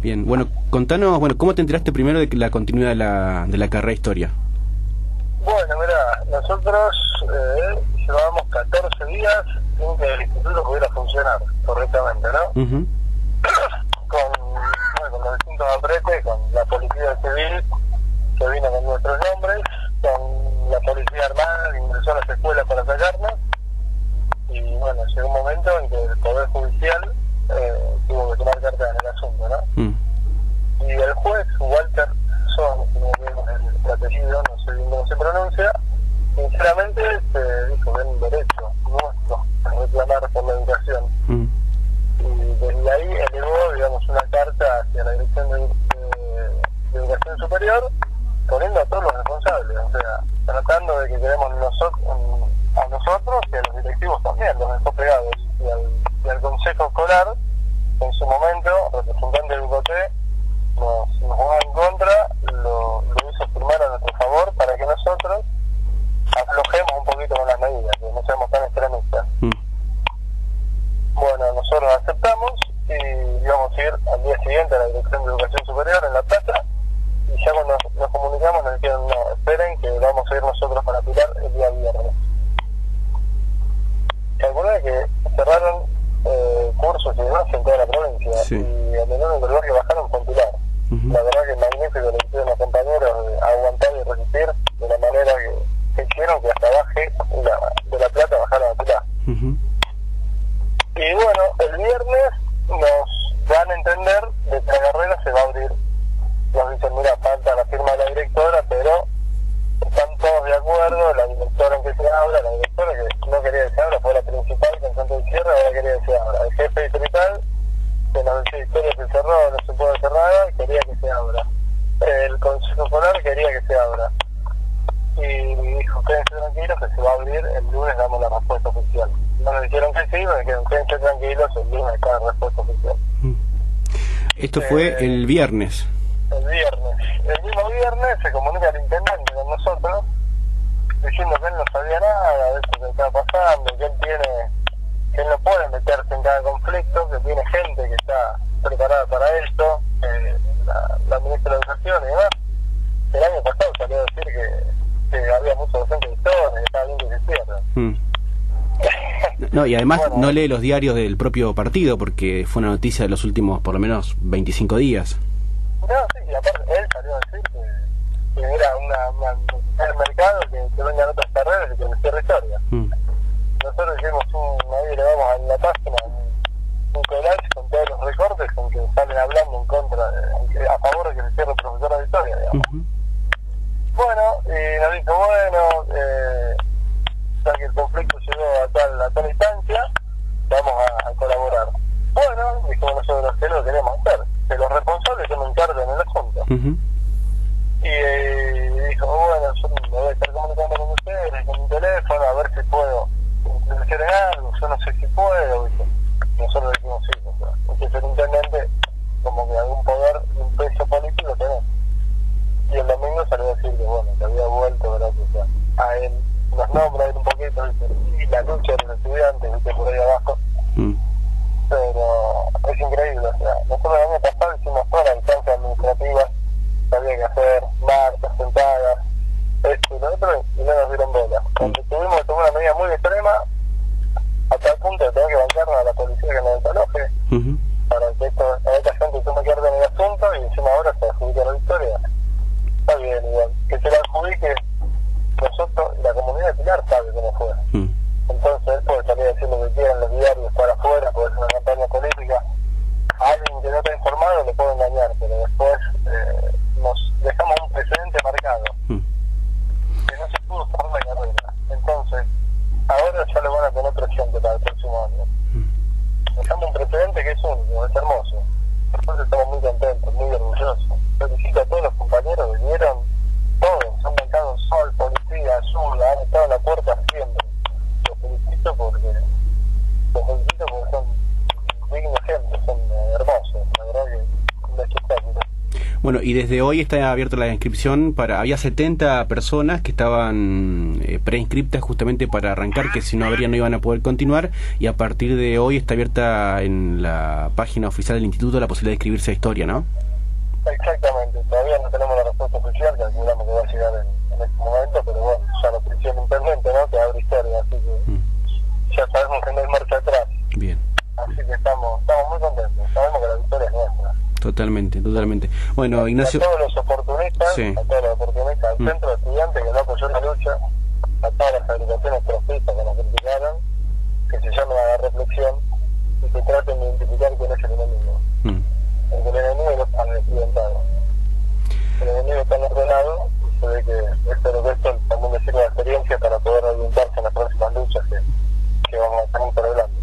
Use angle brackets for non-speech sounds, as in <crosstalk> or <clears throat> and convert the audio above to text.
Bien, bueno, contanos, bueno, ¿cómo te enteraste primero de la continuidad de la, de la carrera historia? Bueno, mira, nosotros eh, llevábamos 14 días sin que el instituto pudiera funcionar correctamente, ¿no? <clears throat> con, bueno, con los distintos apretes, con la policía civil Mm. Y el juez, Walter Son, como vemos el apellido, no sé bien cómo se pronuncia, sinceramente se dijo que era un derecho nuestro a reclamar por la educación. Mm. Y desde ahí elevó, digamos, una carta hacia la Dirección de, de- de Educación Superior, poniendo a todos los responsables, o sea, tratando de que queremos nosotros, a nosotros y a los directivos también, los dejó pegados, y al, y al Consejo Escolar, en su momento, representante del UCOT, nos, nos en contra, lo, lo hizo firmar a nuestro favor para que nosotros aflojemos un poquito con las medidas, que no seamos tan extremistas. Mm. Bueno, nosotros aceptamos y íbamos a ir al día siguiente a la Dirección de Educación Superior en La Plata y ya cuando nos, nos comunicamos nos dijeron, no, esperen que vamos a ir nosotros para Pilar el día viernes. Calculé que cerraron eh, cursos y demás en toda la provincia Sí. y el único lugar que bajaron en Pilar. Ujú. La verdad que magnífico lo hicieron los compañeros de aguantar y resistir de la manera que, que hicieron que hasta baje de La Plata bajaron a Pilar. Y bueno, el viernes nos dan a entender de que la carrera se va a abrir. Nos dicen, mira, falta la firma de la directora, pero están todos de acuerdo, la directora en que se abra, la directora que no quería que se abra fue la principal, que en Santo de Sierra, ahora quería que se abra. El jefe distrital, que nos decía historia se cerró, no se puede cerrar, quería que se abra. El consejo escolar quería que se abra. Y dijo, quédense tranquilos que se va a abrir, el lunes damos la respuesta oficial. No nos dijeron que sí, me dijeron, quédense tranquilos, el lunes está la respuesta oficial. Esto fue Eh, el viernes. El viernes. El mismo viernes se comunica el intendente con nosotros, diciendo que él no sabía nada de esto que estaba pasando, que él tiene, que él no puede meterse en cada conflicto, que tiene gente que está preparada para esto, eh, la, la ministra de Educación y demás. El año pasado salió a decir que, que había mucha docente de historia, que estaba bien que se cierre. Mm. No, y además Bueno. no lee los diarios del propio partido porque fue una noticia de los últimos por lo menos 25 días. No, sí, y aparte él salió a decir que, que era una, mercado que, que vengan otras carreras y que les cierre historia. Mm. Nosotros hicimos un, ahí le damos en la página un, un collage con todos los recortes con que salen hablando en contra, de, a favor de que se cierre profesora de historia, digamos. Ujú. Bueno, y nos dijo, bueno, eh, ya que el conflicto llegó a tal, a tal instancia, vamos a, a colaborar. Bueno, dijimos nosotros que lo queremos hacer, que los responsables tomen carta en el asunto. Ujú. Y eh, dijo, bueno, yo me voy a estar comunicando con ustedes, con mi teléfono, a ver si puedo influenciar en algo, yo no sé si puedo, ¿viste? Nosotros dijimos sí, o sea, usted es el intendente, como que algún poder, un peso político tenés. Y el domingo salió a decir que bueno, que había vuelto, ¿verdad? O sea, a él nos nombra él un poquito, ¿viste? Y la lucha de los estudiantes, ¿viste? Por ahí abajo Mm. pero es increíble. O sea, nosotros el año pasado hicimos toda la distancia administrativa que había que hacer, marcas, sentadas, esto y lo otro, y no nos dieron bola. Cuando tuvimos que tomar una medida muy extrema, hasta el punto de tener que bancarnos a la policía que nos desaloje, para que esto, a esta gente tome carta en el asunto y encima ahora se adjudica la victoria. Está bien, igual. Que se la adjudique nosotros, la comunidad de Pilar sabe cómo fue. Mm. Entonces él puede salir a decir lo que quiera en los diarios para afuera, puede ser una campaña política. A alguien que no está informado le puede engañar, pero después eh, nos dejamos un precedente marcado, Mm. que no se pudo cerrar la carrera. Entonces, ahora ya lo van a tener presente para el próximo año. Dejamos un precedente que es único, es hermoso. Nosotros estamos muy contentos, muy orgullosos. Felicito a todos los compañeros que vinieron, todos, han bancado sol, policía, azul, han estado en la puerta siempre. Los felicito porque, los felicito porque son dignos ejemplos, son eh, hermosos, la verdad que es un espectáculo. Bueno, y desde hoy está abierta la inscripción para... Había 70 personas que estaban eh, preinscriptas justamente para arrancar, que si no habría no iban a poder continuar, y a partir de hoy está abierta en la página oficial del instituto la posibilidad de inscribirse a historia, ¿no? Exactamente, todavía no tenemos la respuesta oficial, calculamos que va a llegar en, en este momento, pero bueno, ya lo presión el intendente, ¿no? Que abre historia, así que Mm, ya sabemos que no hay marcha atrás. Bien, Así que estamos, estamos muy contentos, sabemos que la victoria es nuestra. Totalmente, totalmente. Bueno, Ignacio... A todos los oportunistas, Sí. a todos los oportunistas, al Mm. centro de estudiantes que no apoyó la lucha, a todas las agrupaciones trofistas que nos criticaron, que se llamen a la reflexión y que traten de identificar quién es el enemigo. mm, Porque el enemigo no está en el estudiantado. El enemigo está en otro lado y se ve que espero que esto también le sirva de experiencia para poder orientarse en las próximas luchas que, que vamos a tener por delante.